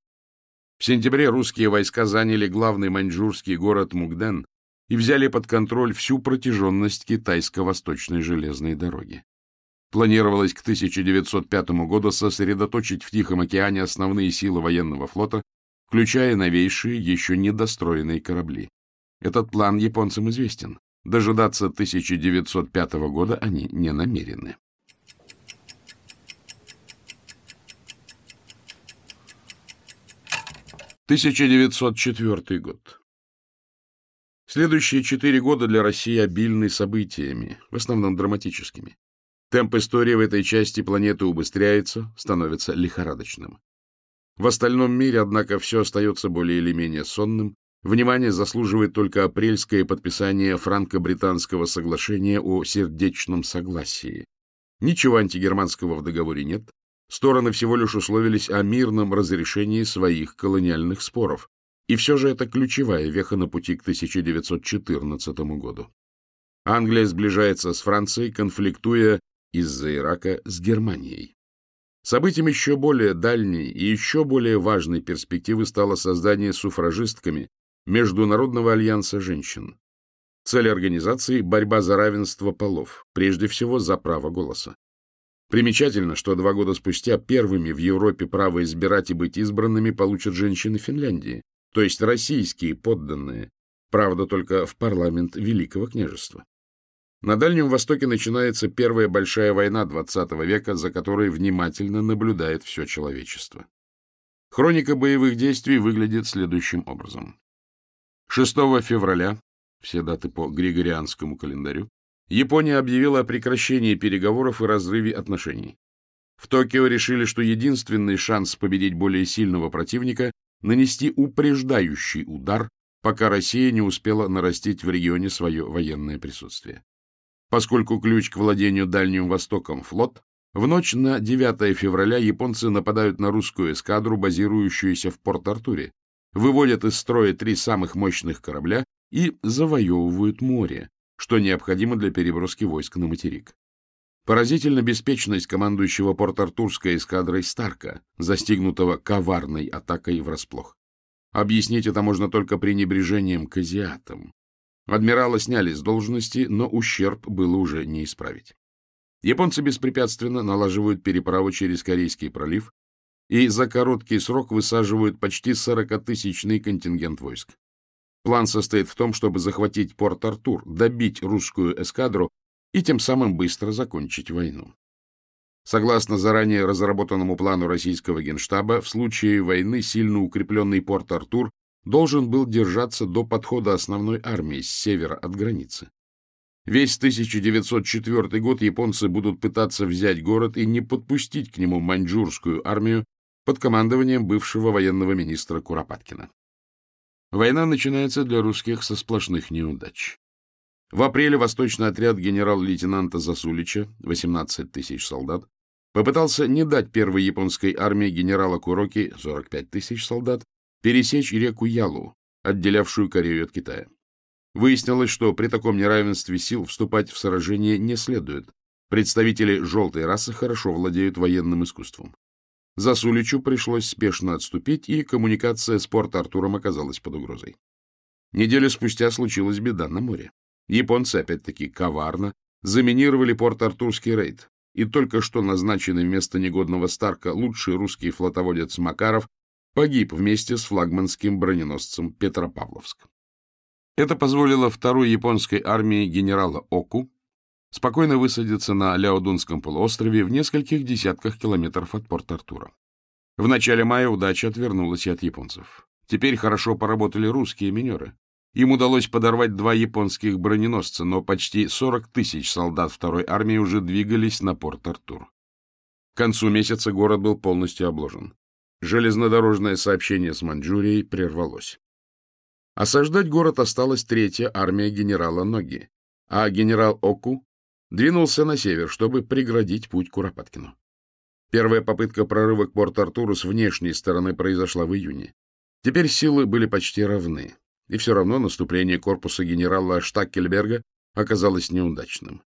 В сентябре русские войска заняли главный маньчжурский город Мугден и взяли под контроль всю протяженность китайско-восточной железной дороги. Планировалось к 1905 году сосредоточить в Тихом океане основные силы военного флота, включая новейшие, еще недостроенные корабли. Этот план японцам известен. Дожидаться 1905 года они не намерены. Тысяча девятьсот четвертый год. Следующие четыре года для России обильны событиями, в основном драматическими. Темп истории в этой части планеты убыстряется, становится лихорадочным. В остальном мире, однако, все остается более или менее сонным, Внимание заслуживает только апрельское подписание франко-британского соглашения о сердечном согласии. Ничего антигерманского в договоре нет. Стороны всего лишь условились о мирном разрешении своих колониальных споров. И все же это ключевая веха на пути к 1914 году. Англия сближается с Францией, конфликтуя из-за Ирака с Германией. Событием еще более дальней и еще более важной перспективы стало создание суфражистками Международного альянса женщин. Цель организации – борьба за равенство полов, прежде всего за право голоса. Примечательно, что два года спустя первыми в Европе право избирать и быть избранными получат женщины Финляндии, то есть российские подданные, правда, только в парламент Великого княжества. На Дальнем Востоке начинается первая большая война XX века, за которой внимательно наблюдает все человечество. Хроника боевых действий выглядит следующим образом. 6 февраля, все даты по Григорианскому календарю, Япония объявила о прекращении переговоров и разрыве отношений. В Токио решили, что единственный шанс победить более сильного противника — нанести упреждающий удар, пока Россия не успела нарастить в регионе свое военное присутствие. Поскольку ключ к владению Дальним Востоком — флот, в ночь на 9 февраля японцы нападают на русскую эскадру, базирующуюся в Порт-Артуре, выводят из строя три самых мощных корабля и завоевывают море, что необходимо для переброски войск на материк. Поразительна беспечность командующего Порт-Артурской эскадрой Старка, застигнутого коварной атакой врасплох. Объяснить это можно только пренебрежением к азиатам. Адмирала сняли с должности, но ущерб было уже не исправить. Японцы беспрепятственно налаживают переправу через Корейский пролив и за короткий срок высаживают почти 40-тысячный контингент войск. План состоит в том, чтобы захватить Порт-Артур, добить русскую эскадру и тем самым быстро закончить войну. Согласно заранее разработанному плану российского генштаба, в случае войны сильно укрепленный Порт-Артур должен был держаться до подхода основной армии с севера от границы. Весь 1904 год японцы будут пытаться взять город и не подпустить к нему маньчжурскую армию под командованием бывшего военного министра Куропаткина. Война начинается для русских со сплошных неудач. В апреле восточный отряд генерал-лейтенанта Засулича, 18 тысяч солдат, попытался не дать первой японской армии генерала Куроки, 45 тысяч солдат, пересечь реку Ялу, отделявшую Корею от Китая. Выяснилось, что при таком неравенстве сил вступать в сражение не следует. Представители желтой расы хорошо владеют военным искусством. Засуличу пришлось спешно отступить, и коммуникация с Порт-Артуром оказалась под угрозой. Неделю спустя случилась беда на море. Японцы, опять-таки, коварно заминировали Порт-Артурский рейд, и только что назначенный вместо негодного Старка лучший русский флотоводец Макаров погиб вместе с флагманским броненосцем Петропавловск. Это позволило второй японской армии генерала Оку спокойно высадиться на Ляодунском полуострове в нескольких десятках километров от Порт-Артура. В начале мая удача отвернулась и от японцев. Теперь хорошо поработали русские минеры. Им удалось подорвать два японских броненосца, но почти 40 тысяч солдат второй армии уже двигались на Порт-Артур. К концу месяца город был полностью обложен. Железнодорожное сообщение с Маньчжурией прервалось. Осаждать город осталась третья армия генерала Ноги, а генерал Оку двинулся на север, чтобы преградить путь Куропаткину. Первая попытка прорыва к Порт-Артуру с внешней стороны произошла в июне. Теперь силы были почти равны. И все равно наступление корпуса генерала Штаккельберга оказалось неудачным.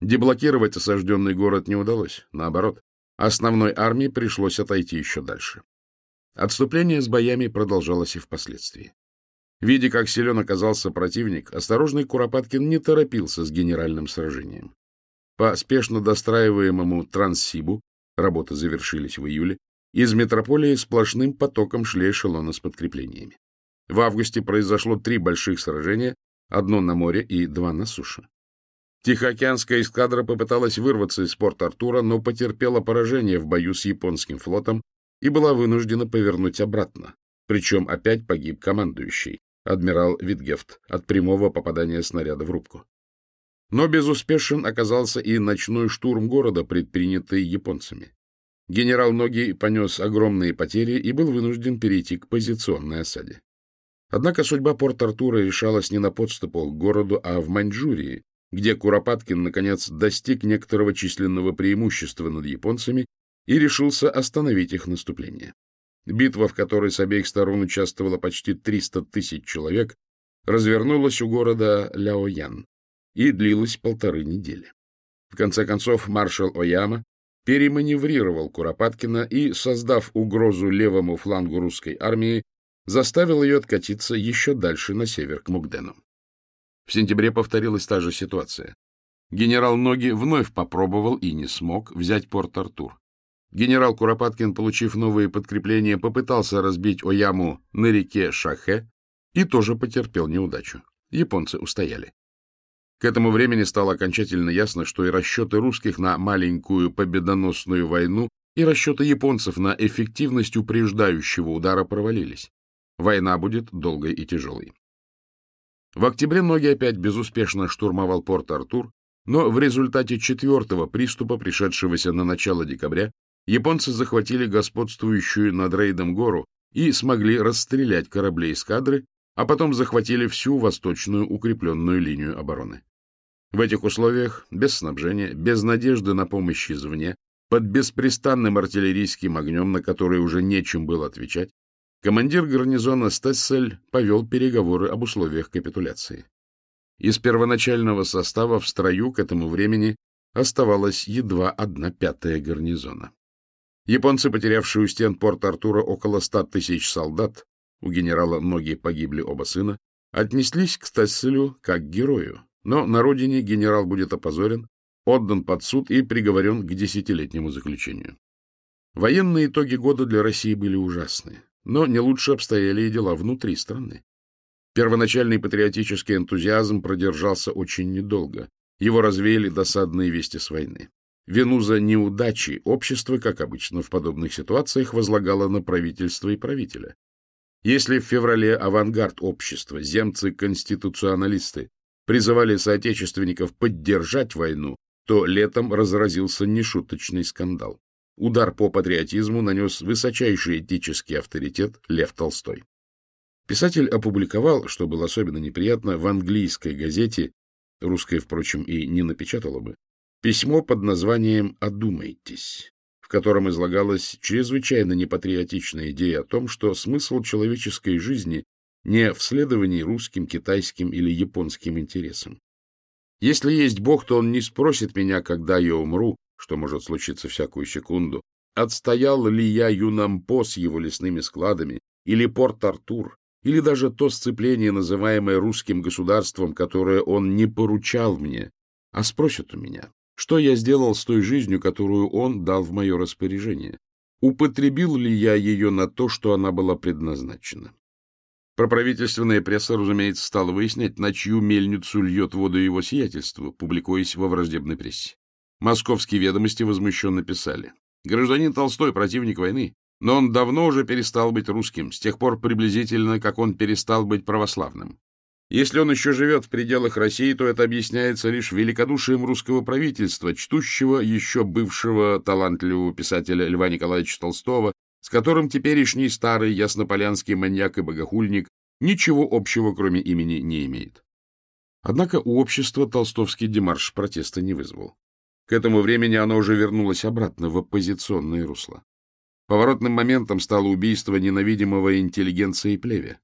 Деблокировать осажденный город не удалось, наоборот. Основной армии пришлось отойти еще дальше. Отступление с боями продолжалось и впоследствии. Видя, как силен оказался противник, осторожный Куропаткин не торопился с генеральным сражением. По спешно достраиваемому Транссибу, работы завершились в июле, из метрополии сплошным потоком шли эшелоны с подкреплениями. В августе произошло три больших сражения, одно на море и два на суше. Тихоокеанская эскадра попыталась вырваться из порта Артура, но потерпела поражение в бою с японским флотом и была вынуждена повернуть обратно. Причем опять погиб командующий, адмирал Витгефт, от прямого попадания снаряда в рубку. Но безуспешен оказался и ночной штурм города, предпринятый японцами. Генерал Ноги понес огромные потери и был вынужден перейти к позиционной осаде. Однако судьба Порт-Артура решалась не на подступах к городу, а в Маньчжурии, где Куропаткин, наконец, достиг некоторого численного преимущества над японцами и решился остановить их наступление. Битва, в которой с обеих сторон участвовало почти 300 тысяч человек, развернулась у города Ляоян и длилась полторы недели. В конце концов, маршал Ояма переманеврировал Куропаткина и, создав угрозу левому флангу русской армии, заставил ее откатиться еще дальше на север к Мугдену. В сентябре повторилась та же ситуация. Генерал Ноги вновь попробовал и не смог взять Порт-Артур. Генерал Куропаткин, получив новые подкрепления, попытался разбить Ояму на реке Шахе и тоже потерпел неудачу. Японцы устояли. К этому времени стало окончательно ясно, что и расчеты русских на маленькую победоносную войну, и расчеты японцев на эффективность упреждающего удара провалились. Война будет долгой и тяжелой. В октябре Ноги опять безуспешно штурмовал порт Артур, но в результате четвертого приступа, пришедшегося на начало декабря, японцы захватили господствующую над рейдом гору и смогли расстрелять корабли эскадры, а потом захватили всю восточную укрепленную линию обороны. В этих условиях, без снабжения, без надежды на помощь извне, под беспрестанным артиллерийским огнем, на который уже нечем было отвечать, командир гарнизона Стессель повел переговоры об условиях капитуляции. Из первоначального состава в строю к этому времени оставалась едва одна пятая гарнизона. Японцы, потерявшие у стен Порт-Артура около ста тысяч солдат, у генерала многие погибли оба сына, отнеслись к Стасселю как к герою, но на родине генерал будет опозорен, отдан под суд и приговорен к десятилетнему заключению. Военные итоги года для России были ужасны, но не лучше обстояли и дела внутри страны. Первоначальный патриотический энтузиазм продержался очень недолго. Его развеяли досадные вести с войны. Вину за неудачи общество, как обычно в подобных ситуациях, возлагало на правительство и правителя. Если в феврале авангард общества, земцы-конституционалисты, призывали соотечественников поддержать войну, то летом разразился нешуточный скандал. Удар по патриотизму нанес высочайший этический авторитет Лев Толстой. Писатель опубликовал, что было особенно неприятно, в английской газете, русская, впрочем, и не напечатала бы, письмо под названием «Одумайтесь», в котором излагалась чрезвычайно непатриотичная идея о том, что смысл человеческой жизни не в следовании русским, китайским или японским интересам. Если есть Бог, то Он не спросит меня, когда я умру, что может случиться всякую секунду, отстоял ли я Юнампо с его лесными складами, или Порт-Артур, или даже то сцепление, называемое русским государством, которое он не поручал мне, а спросит у меня, что я сделал с той жизнью, которую он дал в мое распоряжение? Употребил ли я ее на то, что она была предназначена? Проправительственная пресса, разумеется, стала выяснять, на чью мельницу льет воду его сиятельство, публикуясь во враждебной прессе. Московские ведомости возмущенно писали. Гражданин Толстой — противник войны, но он давно уже перестал быть русским, с тех пор приблизительно, как он перестал быть православным. Если он еще живет в пределах России, то это объясняется лишь великодушием русского правительства, чтущего еще бывшего талантливого писателя Льва Николаевича Толстого, с которым теперешний старый яснополянский маньяк и богохульник ничего общего, кроме имени, не имеет. Однако у общества толстовский демарш протеста не вызвал. К этому времени оно уже вернулось обратно в оппозиционное русло. Поворотным моментом стало убийство ненавидимого интеллигенции плеве.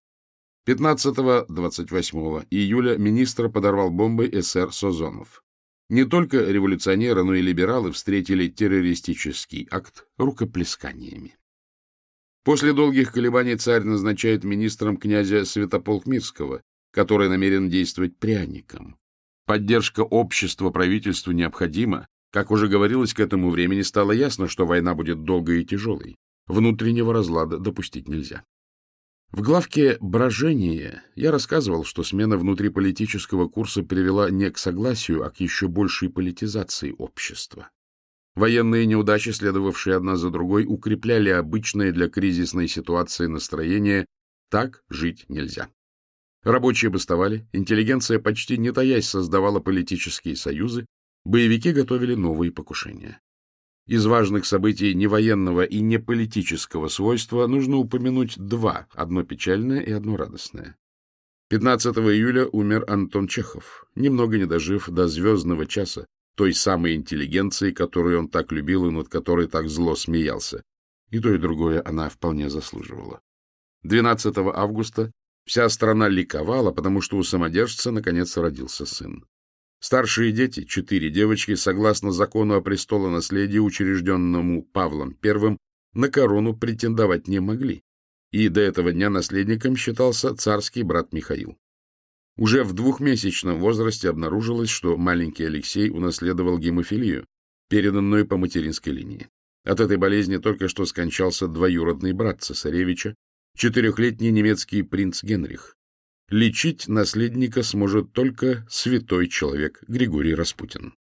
15-28 июля министр подорвал бомбой СР Созонов. Не только революционеры, но и либералы встретили террористический акт рукоплесканиями. После долгих колебаний царь назначает министром князя Святополк Мирского, который намерен действовать пряником. Поддержка общества правительству необходима. Как уже говорилось, к этому времени стало ясно, что война будет долгой и тяжелой. Внутреннего разлада допустить нельзя. В главке «Брожение» я рассказывал, что смена внутриполитического курса привела не к согласию, а к еще большей политизации общества. Военные неудачи, следовавшие одна за другой, укрепляли обычное для кризисной ситуации настроение «так жить нельзя». Рабочие бастовали, интеллигенция почти не таясь создавала политические союзы, боевики готовили новые покушения. Из важных событий не военного и не политического свойства нужно упомянуть два, одно печальное и одно радостное. 15 июля умер Антон Чехов, немного не дожив до звездного часа, той самой интеллигенции, которую он так любил и над которой так зло смеялся. И то, и другое она вполне заслуживала. 12 августа вся страна ликовала, потому что у самодержца наконец родился сын. Старшие дети, четыре девочки, согласно закону о престолонаследии, учрежденному Павлом I, на корону претендовать не могли, и до этого дня наследником считался царский брат Михаил. Уже в двухмесячном возрасте обнаружилось, что маленький Алексей унаследовал гемофилию, переданную по материнской линии. От этой болезни только что скончался двоюродный брат цесаревича, четырехлетний немецкий принц Генрих. Лечить наследника сможет только святой человек Григорий Распутин.